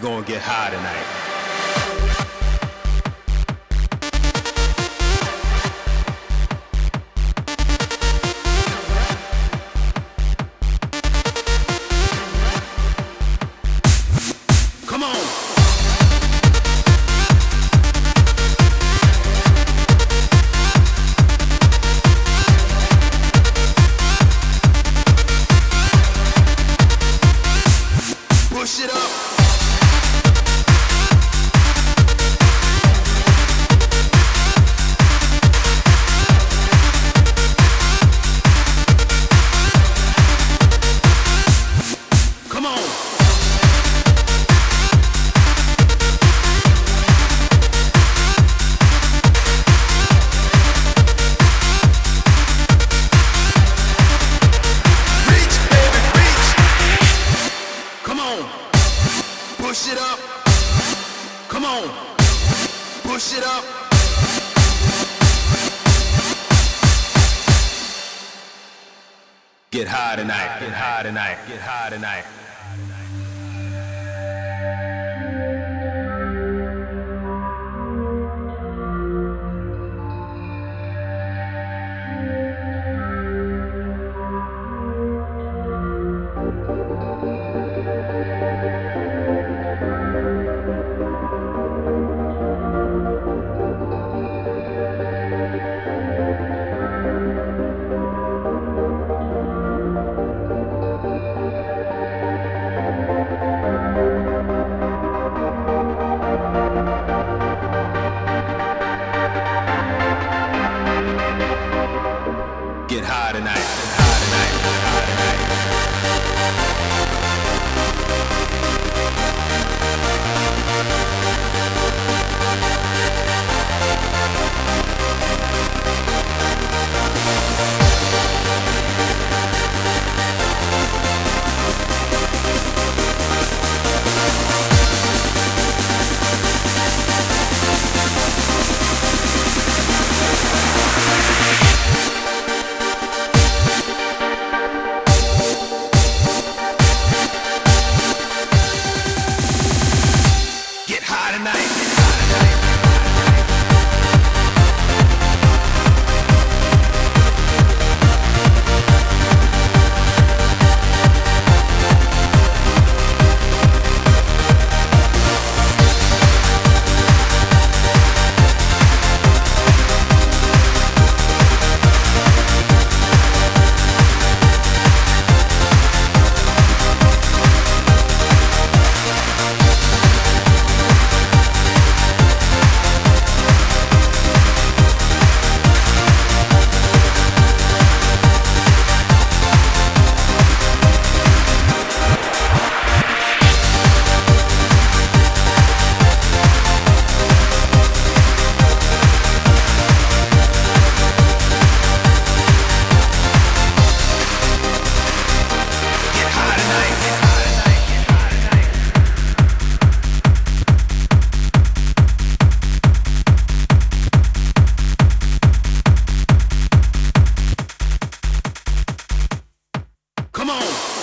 You're gonna get high tonight. Come on. Push it up. Get high tonight. Get high tonight. Get high tonight. get high tonight. Come on.